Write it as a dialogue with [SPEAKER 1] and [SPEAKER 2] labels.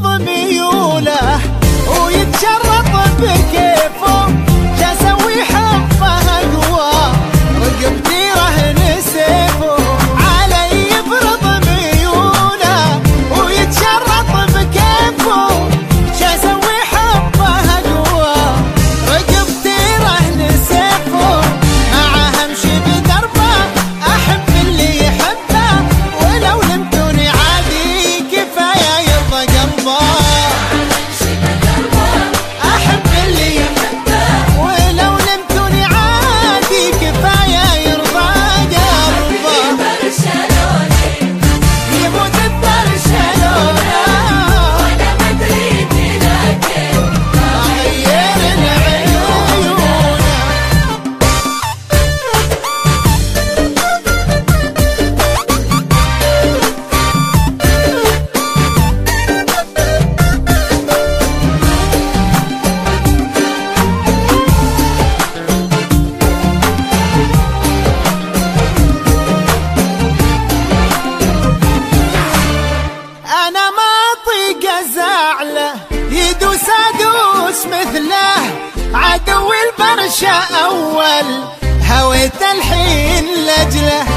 [SPEAKER 1] over me. عدو البرشا أول هويت الحين لاجله